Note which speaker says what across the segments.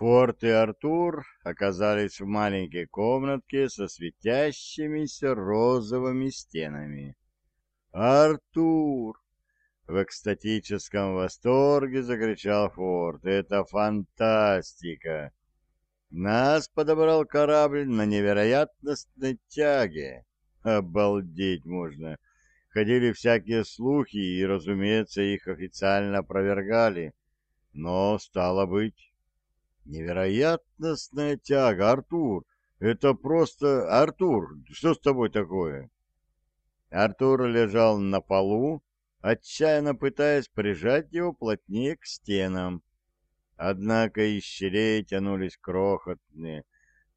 Speaker 1: Форд и Артур оказались в маленькой комнатке со светящимися розовыми стенами. «Артур!» — в экстатическом восторге закричал Форд. «Это фантастика! Нас подобрал корабль на невероятностной тяге. Обалдеть можно!» Ходили всякие слухи, и, разумеется, их официально опровергали. Но, стало быть, Невероятностная тяга, Артур. Это просто... Артур, что с тобой такое? Артур лежал на полу, отчаянно пытаясь прижать его плотнее к стенам. Однако из щелей тянулись крохотные,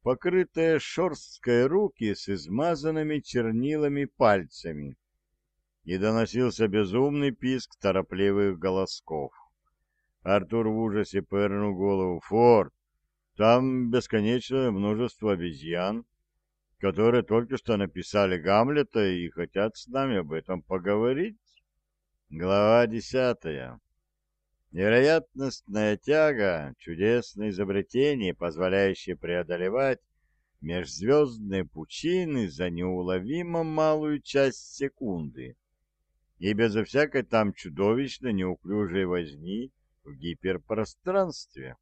Speaker 1: покрытые шерсткой руки с измазанными чернилами пальцами. И доносился безумный писк торопливых голосков. Артур в ужасе повернул голову. «Форд, там бесконечное множество обезьян, которые только что написали Гамлета и хотят с нами об этом поговорить». Глава десятая. Невероятностная тяга — чудесное изобретение, позволяющее преодолевать межзвездные пучины за неуловимо малую часть секунды и безо всякой там чудовищно неуклюжей возни в гиперпространстве.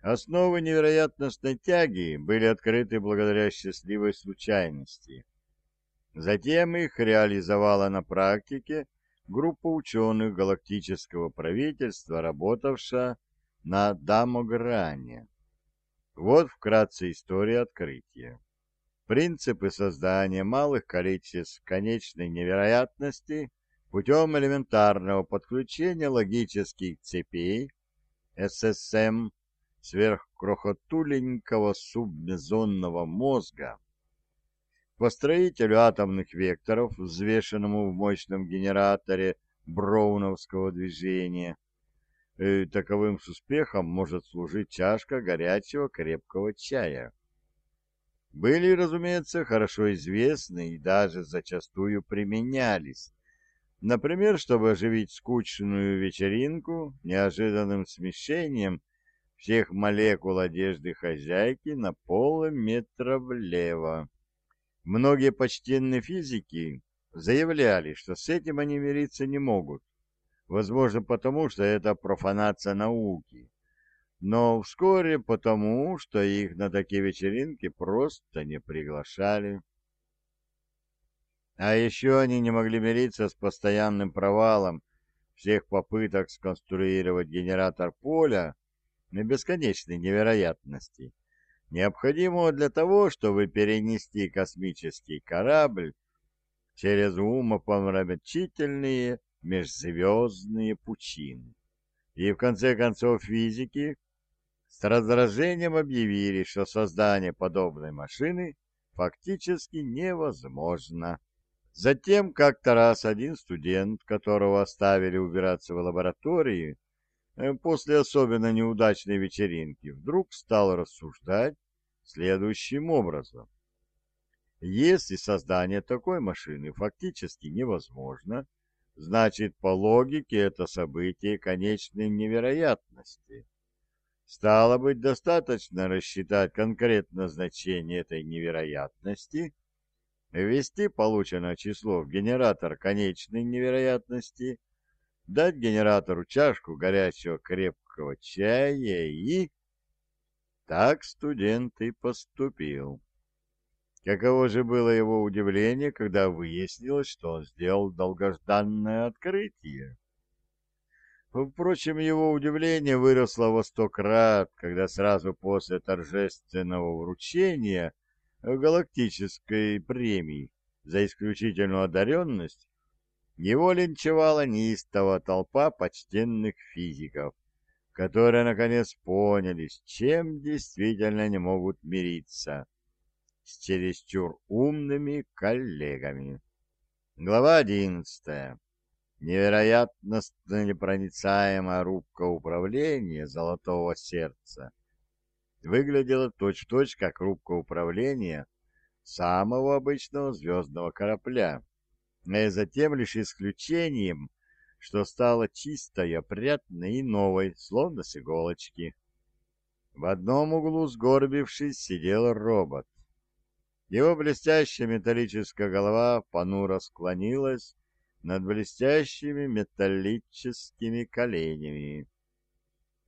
Speaker 1: Основы невероятностной тяги были открыты благодаря счастливой случайности. Затем их реализовала на практике группа ученых галактического правительства, работавшая на Дамогране. Вот вкратце история открытия. Принципы создания малых количеств конечной невероятности путем элементарного подключения логических цепей ССМ сверхкрохотуленького субмезонного мозга построителю атомных векторов, взвешенному в мощном генераторе броуновского движения. И таковым с успехом может служить чашка горячего крепкого чая. Были, разумеется, хорошо известны и даже зачастую применялись Например, чтобы оживить скучную вечеринку неожиданным смещением всех молекул одежды хозяйки на полметра влево. Многие почтенные физики заявляли, что с этим они мириться не могут. Возможно, потому что это профанация науки. Но вскоре потому, что их на такие вечеринки просто не приглашали. А еще они не могли мириться с постоянным провалом всех попыток сконструировать генератор поля на бесконечной невероятности, необходимого для того, чтобы перенести космический корабль через умопомрачительные межзвездные пучины. И в конце концов физики с раздражением объявили, что создание подобной машины фактически невозможно. Затем как-то раз один студент, которого оставили убираться в лаборатории, э, после особенно неудачной вечеринки, вдруг стал рассуждать следующим образом. Если создание такой машины фактически невозможно, значит, по логике это событие конечной невероятности. Стало быть, достаточно рассчитать конкретное значение этой невероятности – ввести полученное число в генератор конечной невероятности, дать генератору чашку горячего крепкого чая и... Так студент и поступил. Каково же было его удивление, когда выяснилось, что он сделал долгожданное открытие. Впрочем, его удивление выросло во сто крат, когда сразу после торжественного вручения галактической премии за исключительную одаренность, его линчевала неистовая толпа почтенных физиков, которые наконец поняли, с чем действительно не могут мириться, с чересчур умными коллегами. Глава одиннадцатая. Невероятно непроницаемая рубка управления Золотого Сердца выглядела точь-в-точь -точь, как рубка управления самого обычного звездного корабля, и затем лишь исключением, что стала чистой, опрятной и новой, словно с иголочки. В одном углу, сгорбившись, сидел робот. Его блестящая металлическая голова понуро склонилась над блестящими металлическими коленями.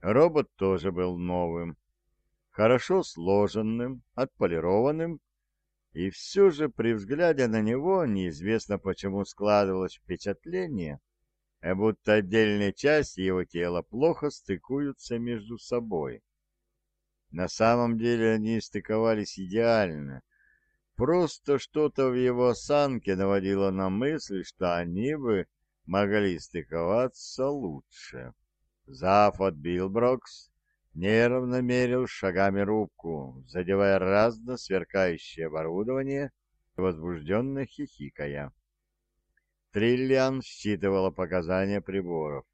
Speaker 1: Робот тоже был новым, хорошо сложенным, отполированным, и все же при взгляде на него неизвестно почему складывалось впечатление, будто отдельные части его тела плохо стыкуются между собой. На самом деле они стыковались идеально. Просто что-то в его осанке наводило на мысль, что они бы могли стыковаться лучше. Зафот Билброкс нервно мерил шагами рубку, задевая разно сверкающее оборудование, возбужденно хихикая. Триллиан считывала показания приборов.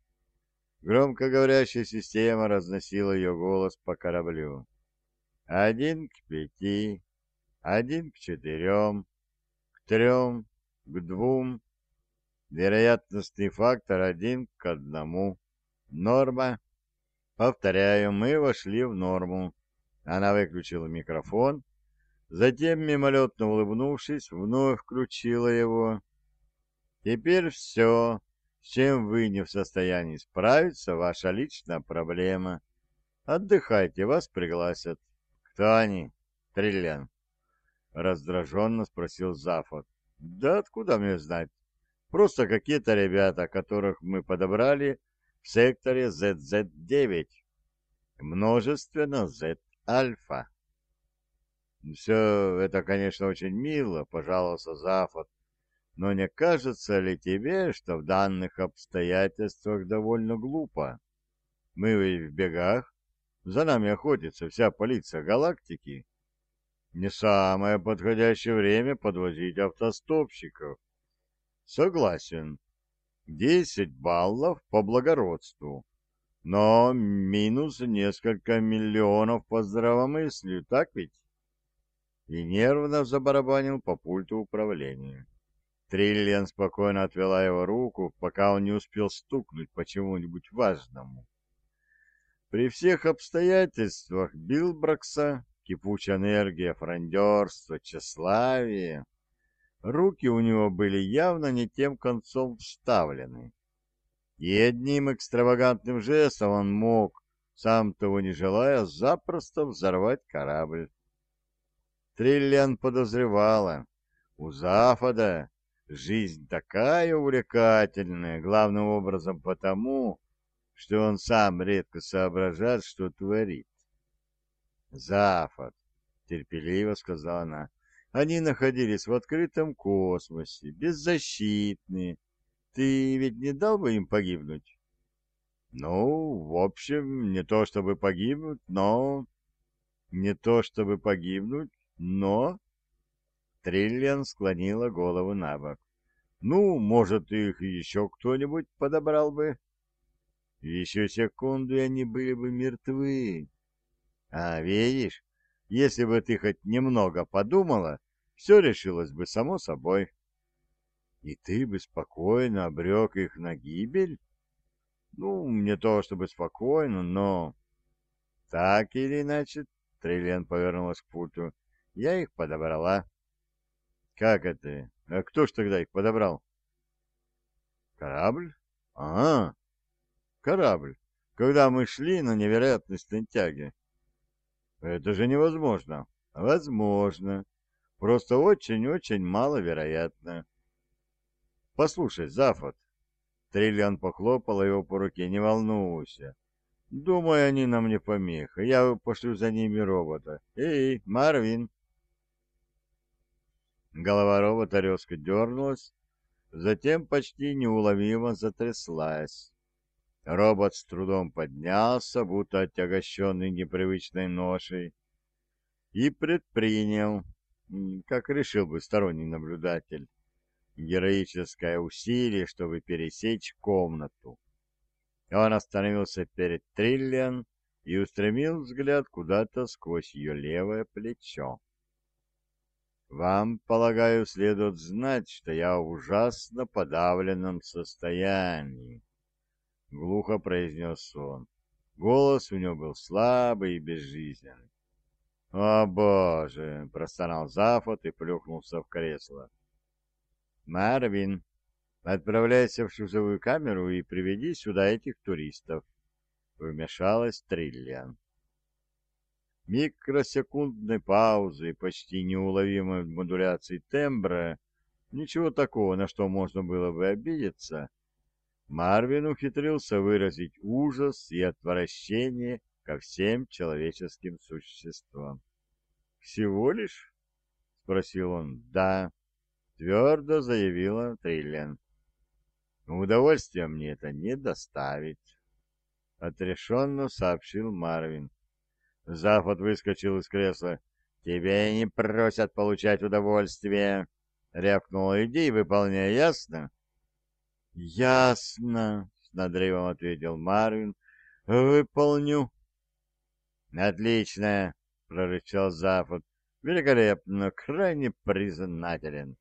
Speaker 1: Громкоговорящая система разносила ее голос по кораблю. Один к пяти, один к четырем, к трем, к двум. Вероятностный фактор один к одному. Норма. Повторяю, мы вошли в норму. Она выключила микрофон, затем, мимолетно улыбнувшись, вновь включила его. Теперь все, с чем вы не в состоянии справиться, ваша личная проблема. Отдыхайте, вас пригласят. Кто они? Триллиан. Раздраженно спросил Зафот. Да откуда мне знать? Просто какие-то ребята, которых мы подобрали в секторе ZZ-9. Множественно Z-альфа. Все это, конечно, очень мило, пожаловался Зафот. Но не кажется ли тебе, что в данных обстоятельствах довольно глупо? Мы ведь в бегах, за нами охотится вся полиция галактики. Не самое подходящее время подвозить автостопщиков. Согласен. Десять баллов по благородству. Но минус несколько миллионов по здравомыслию, так ведь? И нервно забарабанил по пульту управления. Триллиан спокойно отвела его руку, пока он не успел стукнуть по чему-нибудь важному. При всех обстоятельствах Билбракса, кипучая энергия, фрондерство, тщеславие, руки у него были явно не тем концом вставлены. И одним экстравагантным жестом он мог, сам того не желая, запросто взорвать корабль. Триллиан подозревала, у Зафода Жизнь такая увлекательная, главным образом потому, что он сам редко соображает, что творит. «Зафот», — терпеливо сказала она, — «они находились в открытом космосе, беззащитные. Ты ведь не дал бы им погибнуть?» «Ну, в общем, не то чтобы погибнуть, но...» «Не то чтобы погибнуть, но...» Триллиан склонила голову на бок. «Ну, может, их еще кто-нибудь подобрал бы?» «Еще секунду, и они были бы мертвы». «А, видишь, если бы ты хоть немного подумала, все решилось бы само собой». «И ты бы спокойно обрек их на гибель?» «Ну, не то чтобы спокойно, но...» «Так или иначе», — Триллиан повернулась к пульту, — «я их подобрала». Как это? А кто ж тогда их подобрал? Корабль? А, корабль. Когда мы шли на невероятностной тяге. Это же невозможно. Возможно. Просто очень-очень маловероятно. Послушай, Зафот. Триллиан похлопал его по руке. Не волнуйся. Думаю, они нам не помеха. Я пошлю за ними робота. Эй, Марвин. Голова робота резко дернулась, затем почти неуловимо затряслась. Робот с трудом поднялся, будто отягощенный непривычной ношей, и предпринял, как решил бы сторонний наблюдатель, героическое усилие, чтобы пересечь комнату. Он остановился перед Триллиан и устремил взгляд куда-то сквозь ее левое плечо. Вам, полагаю, следует знать, что я в ужасно подавленном состоянии, — глухо произнес он. Голос у него был слабый и безжизненный. «О, Боже!» — простонал Зафот и плюхнулся в кресло. «Марвин, отправляйся в шлюзовую камеру и приведи сюда этих туристов», — вмешалась Триллиан. Микросекундной паузы и почти неуловимой модуляции тембра, ничего такого, на что можно было бы обидеться, Марвин ухитрился выразить ужас и отвращение ко всем человеческим существам. «Всего лишь?» — спросил он. «Да», — твердо заявила Триллиан. «Удовольствия мне это не доставит», — отрешенно сообщил Марвин. Зафот выскочил из кресла. «Тебе не просят получать удовольствие!» — рявкнула иди и выполняя ясно. «Ясно!» — с надрывом ответил Марвин. «Выполню». «Отлично!» — прорычал Зафот. «Великолепно! Крайне признателен!»